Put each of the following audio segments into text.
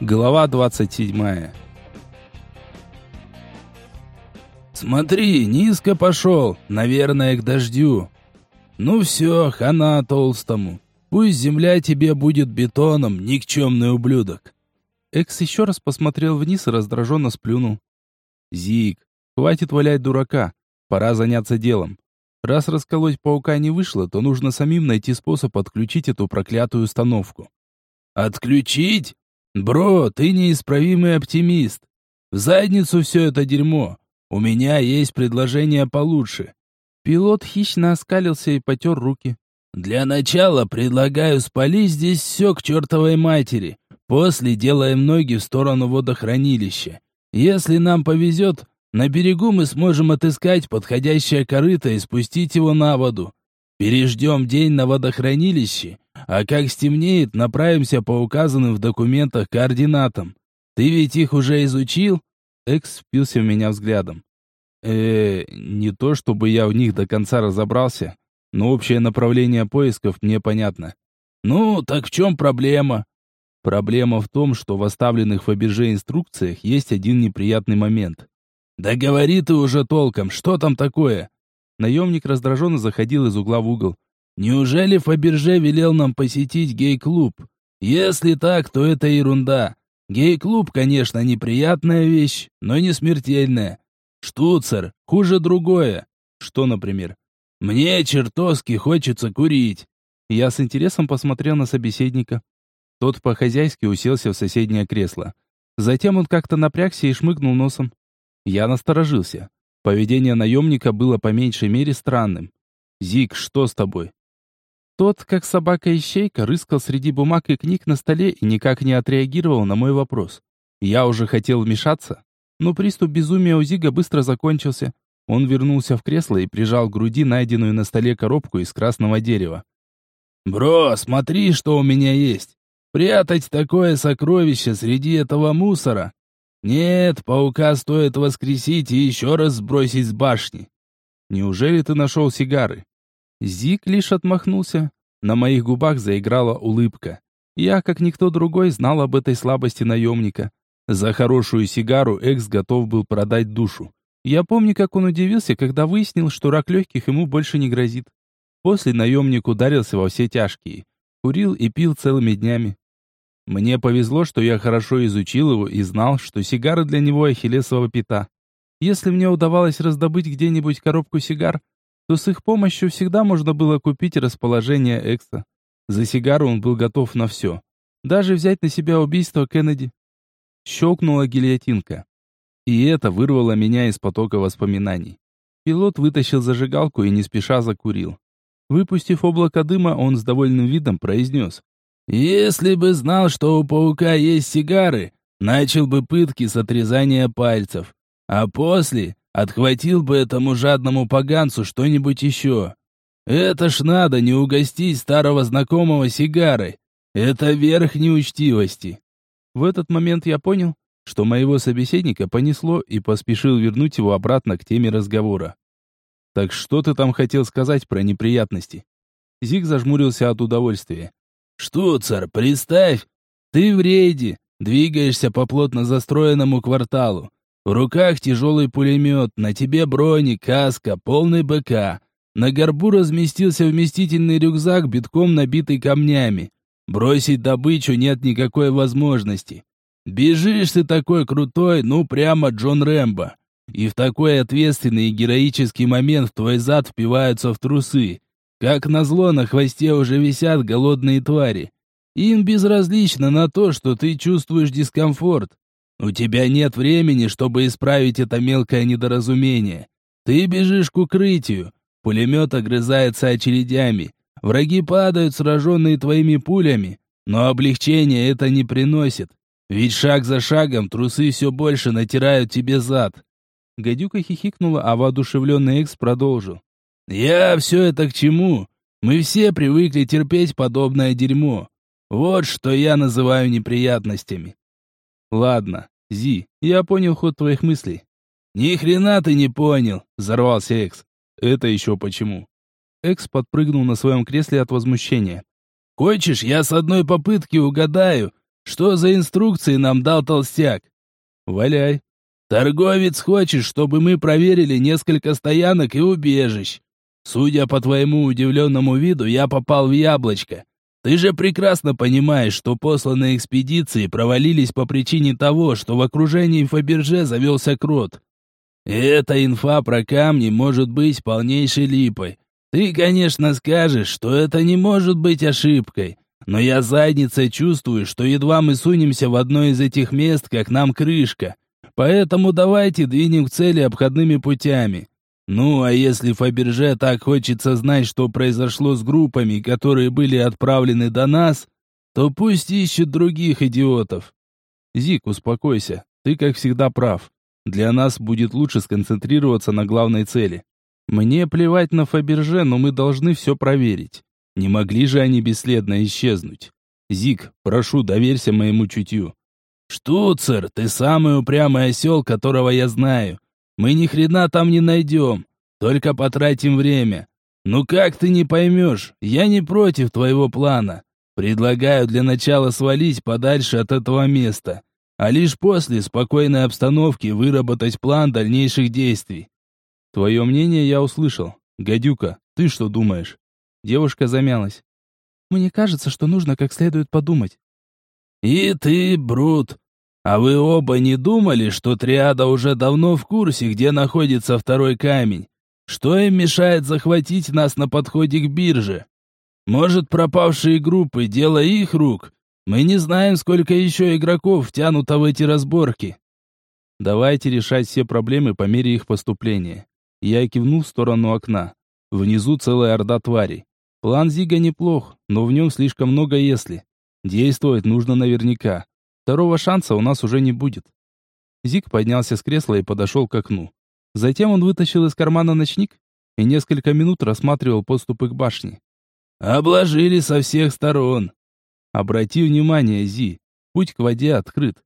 Глава 27. Смотри, низко пошел, наверное, к дождю. Ну все, хана толстому. Пусть земля тебе будет бетоном, никчемный ублюдок. Экс еще раз посмотрел вниз и раздраженно сплюнул. Зик, хватит валять дурака, пора заняться делом. Раз расколоть паука не вышло, то нужно самим найти способ отключить эту проклятую установку. Отключить? Бро, ты неисправимый оптимист. В задницу все это дерьмо. У меня есть предложение получше. Пилот хищно оскалился и потер руки. Для начала предлагаю спалить здесь все к чертовой матери. После делаем ноги в сторону водохранилища. Если нам повезет, на берегу мы сможем отыскать подходящее корыто и спустить его на воду. Переждем день на водохранилище а как стемнеет, направимся по указанным в документах координатам. Ты ведь их уже изучил?» Экс впился в меня взглядом. э не то чтобы я в них до конца разобрался, но общее направление поисков мне понятно. «Ну, так в чем проблема?» Проблема в том, что в оставленных в оберже инструкциях есть один неприятный момент. «Да говори ты уже толком, что там такое?» Наемник раздраженно заходил из угла в угол. Неужели Фаберже велел нам посетить гей-клуб? Если так, то это ерунда. Гей-клуб, конечно, неприятная вещь, но не смертельная. Штуцер, хуже другое. Что, например? Мне чертовски хочется курить. Я с интересом посмотрел на собеседника. Тот по-хозяйски уселся в соседнее кресло. Затем он как-то напрягся и шмыгнул носом. Я насторожился. Поведение наемника было по меньшей мере странным. «Зик, что с тобой?» Тот, как собака-ищейка, рыскал среди бумаг и книг на столе и никак не отреагировал на мой вопрос. Я уже хотел вмешаться, но приступ безумия у Зига быстро закончился. Он вернулся в кресло и прижал к груди найденную на столе коробку из красного дерева. «Бро, смотри, что у меня есть! Прятать такое сокровище среди этого мусора! Нет, паука стоит воскресить и еще раз сбросить с башни!» «Неужели ты нашел сигары?» Зик лишь отмахнулся. На моих губах заиграла улыбка. Я, как никто другой, знал об этой слабости наемника. За хорошую сигару Экс готов был продать душу. Я помню, как он удивился, когда выяснил, что рак легких ему больше не грозит. После наемник ударился во все тяжкие. Курил и пил целыми днями. Мне повезло, что я хорошо изучил его и знал, что сигары для него ахиллесова пята. Если мне удавалось раздобыть где-нибудь коробку сигар, то с их помощью всегда можно было купить расположение Экса. За сигару он был готов на все. Даже взять на себя убийство Кеннеди. Щелкнула гильотинка. И это вырвало меня из потока воспоминаний. Пилот вытащил зажигалку и не спеша закурил. Выпустив облако дыма, он с довольным видом произнес. «Если бы знал, что у паука есть сигары, начал бы пытки с отрезания пальцев. А после Отхватил бы этому жадному поганцу что-нибудь еще. Это ж надо не угостить старого знакомого сигарой. Это верх неучтивости. В этот момент я понял, что моего собеседника понесло и поспешил вернуть его обратно к теме разговора. «Так что ты там хотел сказать про неприятности?» Зиг зажмурился от удовольствия. «Штуцер, представь, ты в рейде, двигаешься по плотно застроенному кварталу. В руках тяжелый пулемет, на тебе броник, каска, полный БК. На горбу разместился вместительный рюкзак, битком набитый камнями. Бросить добычу нет никакой возможности. Бежишь ты такой крутой, ну прямо Джон Рэмбо. И в такой ответственный и героический момент в твой зад впиваются в трусы. Как назло, на хвосте уже висят голодные твари. Им безразлично на то, что ты чувствуешь дискомфорт. У тебя нет времени, чтобы исправить это мелкое недоразумение. Ты бежишь к укрытию. Пулемет огрызается очередями. Враги падают, сраженные твоими пулями. Но облегчения это не приносит. Ведь шаг за шагом трусы все больше натирают тебе зад. Гадюка хихикнула, а воодушевленный Экс продолжил. «Я все это к чему? Мы все привыкли терпеть подобное дерьмо. Вот что я называю неприятностями. Ладно, Зи, я понял ход твоих мыслей. Ни хрена ты не понял, взорвался Экс. Это еще почему? Экс подпрыгнул на своем кресле от возмущения. Хочешь, я с одной попытки угадаю, Что за инструкции нам дал толстяк? Валяй. Торговец хочет, чтобы мы проверили несколько стоянок и убежищ. Судя по твоему удивленному виду, я попал в яблочко. Ты же прекрасно понимаешь, что посланные экспедиции провалились по причине того, что в окружении Фаберже завелся крот. И эта инфа про камни может быть полнейшей липой. Ты, конечно, скажешь, что это не может быть ошибкой, но я задницей чувствую, что едва мы сунемся в одно из этих мест, как нам крышка. Поэтому давайте двинем к цели обходными путями. Ну, а если Фаберже так хочется знать, что произошло с группами, которые были отправлены до нас, то пусть ищет других идиотов. Зик, успокойся. Ты, как всегда, прав. Для нас будет лучше сконцентрироваться на главной цели. Мне плевать на Фаберже, но мы должны все проверить. Не могли же они бесследно исчезнуть. Зик, прошу, доверься моему чутью. Штуцер, ты самый упрямый осел, которого я знаю. Мы ни хрена там не найдем, только потратим время. Ну как ты не поймешь, я не против твоего плана. Предлагаю для начала свалить подальше от этого места, а лишь после спокойной обстановки выработать план дальнейших действий. Твое мнение я услышал. Гадюка, ты что думаешь? Девушка замялась. Мне кажется, что нужно как следует подумать. И ты, Брут, а вы оба не думали, что триада уже давно в курсе, где находится второй камень? Что им мешает захватить нас на подходе к бирже? Может, пропавшие группы – дело их рук? Мы не знаем, сколько еще игроков втянуто в эти разборки. Давайте решать все проблемы по мере их поступления. Я кивнул в сторону окна. Внизу целая орда тварей. План Зига неплох, но в нем слишком много «если». Действовать нужно наверняка. Второго шанса у нас уже не будет. Зик поднялся с кресла и подошел к окну. Затем он вытащил из кармана ночник и несколько минут рассматривал подступы к башне. «Обложили со всех сторон». «Обрати внимание, Зи, путь к воде открыт».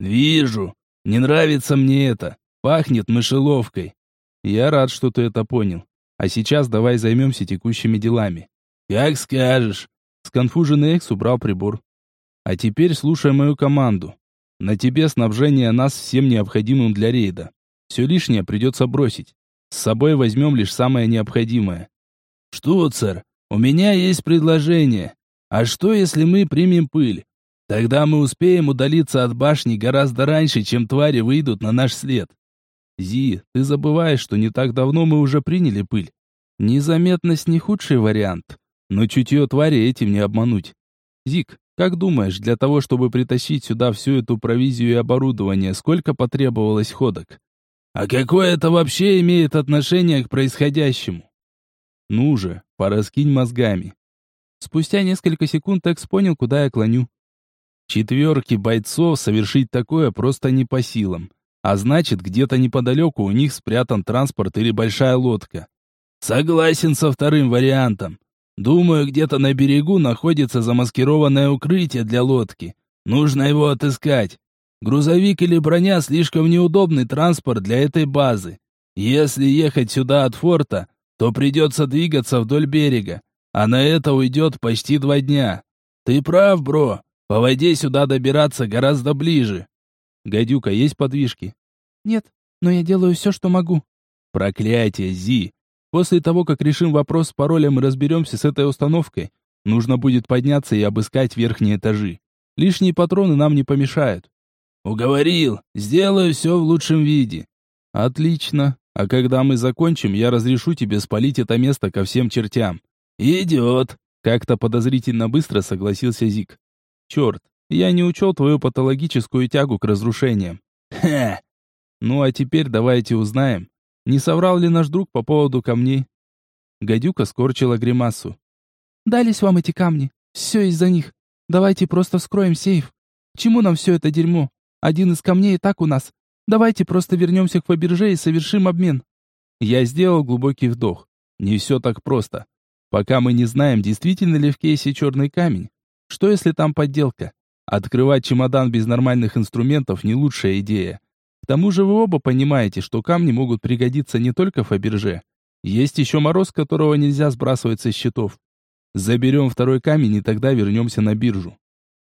«Вижу. Не нравится мне это. Пахнет мышеловкой». «Я рад, что ты это понял. А сейчас давай займемся текущими делами». «Как скажешь». Сконфуженный Экс убрал прибор. А теперь слушай мою команду. На тебе снабжение нас всем необходимым для рейда. Все лишнее придется бросить. С собой возьмем лишь самое необходимое. Штуцер, у меня есть предложение. А что, если мы примем пыль? Тогда мы успеем удалиться от башни гораздо раньше, чем твари выйдут на наш след. Зи, ты забываешь, что не так давно мы уже приняли пыль. Незаметность не худший вариант, но чутье твари этим не обмануть. Зик, как думаешь, для того, чтобы притащить сюда всю эту провизию и оборудование, сколько потребовалось ходок? А какое это вообще имеет отношение к происходящему? Ну же, пораскинь мозгами. Спустя несколько секунд Экс понял, куда я клоню. Четверки бойцов совершить такое просто не по силам. А значит, где-то неподалеку у них спрятан транспорт или большая лодка. Согласен со вторым вариантом. Думаю, где-то на берегу находится замаскированное укрытие для лодки. Нужно его отыскать. Грузовик или броня слишком неудобный транспорт для этой базы. Если ехать сюда от форта, то придется двигаться вдоль берега, а на это уйдет почти два дня. Ты прав, бро. По воде сюда добираться гораздо ближе. Гадюка, есть подвижки? Нет, но я делаю все, что могу. Проклятие, Зи. После того, как решим вопрос с паролем и разберемся с этой установкой, нужно будет подняться и обыскать верхние этажи. Лишние патроны нам не помешают. Уговорил. Сделаю все в лучшем виде. Отлично. А когда мы закончим, я разрешу тебе спалить это место ко всем чертям. Идет. Как-то подозрительно быстро согласился Зик. Черт, я не учел твою патологическую тягу к разрушениям. Ха. Ну а теперь давайте узнаем, не соврал ли наш друг по поводу камней? Гадюка скорчила гримасу. Дались вам эти камни. Все из-за них. Давайте просто вскроем сейф. К чему нам все это дерьмо? Один из камней и так у нас. Давайте просто вернемся к Фаберже и совершим обмен. Я сделал глубокий вдох. Не все так просто. Пока мы не знаем, действительно ли в кейсе черный камень. Что если там подделка? Открывать чемодан без нормальных инструментов не лучшая идея. К тому же вы оба понимаете, что камни могут пригодиться не только Фаберже. Есть еще мороз, которого нельзя сбрасывать со счетов. Заберем второй камень и тогда вернемся на биржу.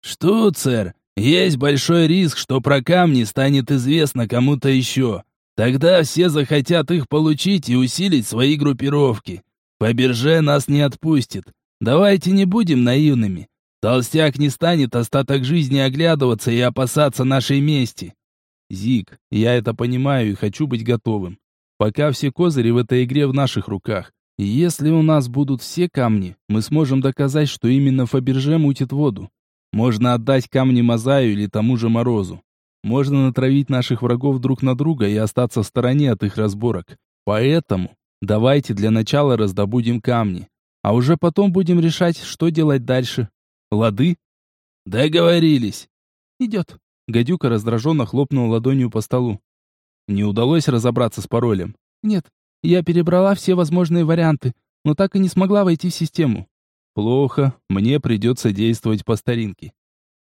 Что, сэр? Есть большой риск, что про камни станет известно кому-то еще. Тогда все захотят их получить и усилить свои группировки. По бирже нас не отпустит. Давайте не будем наивными. Толстяк не станет остаток жизни оглядываться и опасаться нашей мести. Зик, я это понимаю и хочу быть готовым. Пока все козыри в этой игре в наших руках. Если у нас будут все камни, мы сможем доказать, что именно Фаберже мутит воду. Можно отдать камни Мазаю или тому же Морозу. Можно натравить наших врагов друг на друга и остаться в стороне от их разборок. Поэтому давайте для начала раздобудем камни, а уже потом будем решать, что делать дальше. Лады? Договорились. Идет. Гадюка раздраженно хлопнула ладонью по столу. Не удалось разобраться с паролем. Нет, я перебрала все возможные варианты, но так и не смогла войти в систему. Плохо, мне придется действовать по старинке.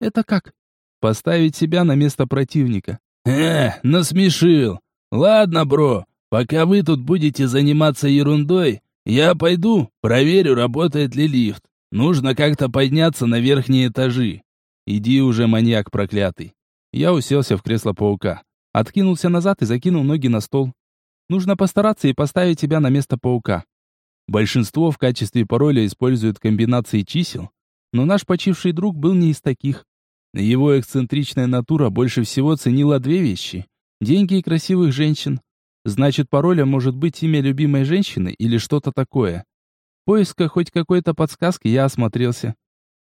Это как? Поставить себя на место противника. Э, насмешил. Ладно, бро, пока вы тут будете заниматься ерундой, я пойду, проверю, работает ли лифт. Нужно как-то подняться на верхние этажи. Иди уже, маньяк проклятый. Я уселся в кресло паука, откинулся назад и закинул ноги на стол. Нужно постараться и поставить тебя на место паука. Большинство в качестве пароля используют комбинации чисел, но наш почивший друг был не из таких. Его эксцентричная натура больше всего ценила две вещи – деньги и красивых женщин. Значит, паролем может быть имя любимой женщины или что-то такое. В поисках хоть какой-то подсказки я осмотрелся.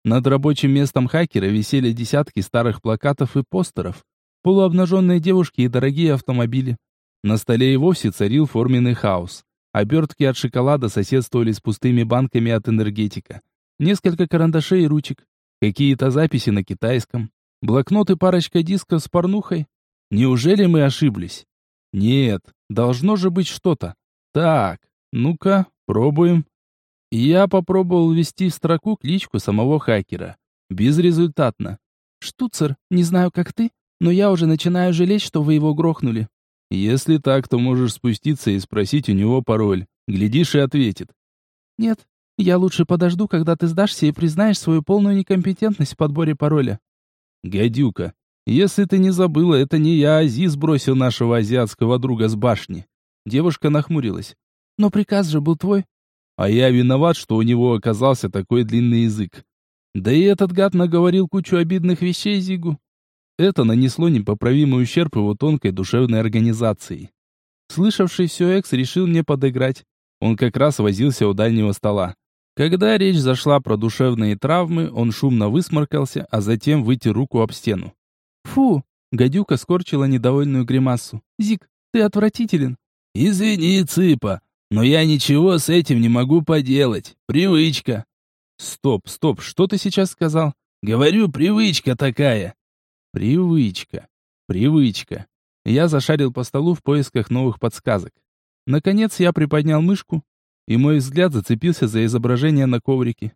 Над рабочим местом хакера висели десятки старых плакатов и постеров, полуобнаженные девушки и дорогие автомобили. На столе и вовсе царил форменный хаос. Обертки от шоколада соседствовали с пустыми банками от энергетика. Несколько карандашей и ручек. Какие-то записи на китайском. Блокнот и парочка дисков с порнухой. Неужели мы ошиблись? Нет, должно же быть что-то. Так, ну-ка, пробуем. Я попробовал ввести в строку кличку самого хакера. Безрезультатно. «Штуцер, не знаю, как ты, но я уже начинаю жалеть, что вы его грохнули». «Если так, то можешь спуститься и спросить у него пароль. Глядишь и ответит». «Нет, я лучше подожду, когда ты сдашься и признаешь свою полную некомпетентность в подборе пароля. Гадюка, если ты не забыла, это не я, Азиз, бросил нашего азиатского друга с башни. Девушка нахмурилась. Но приказ же был твой. А я виноват, что у него оказался такой длинный язык. Да и этот гад наговорил кучу обидных вещей Зигу. Это нанесло непоправимый ущерб его тонкой душевной организации. Слышавший все Экс решил мне подыграть. Он как раз возился у дальнего стола. Когда речь зашла про душевные травмы, он шумно высморкался, а затем вытер руку об стену. «Фу!» — гадюка скорчила недовольную гримасу. «Зик, ты отвратителен!» «Извини, Цыпа, но я ничего с этим не могу поделать. Привычка!» «Стоп, стоп, что ты сейчас сказал?» «Говорю, привычка такая!» «Привычка, привычка!» Я зашарил по столу в поисках новых подсказок. Наконец я приподнял мышку, и мой взгляд зацепился за изображение на коврике.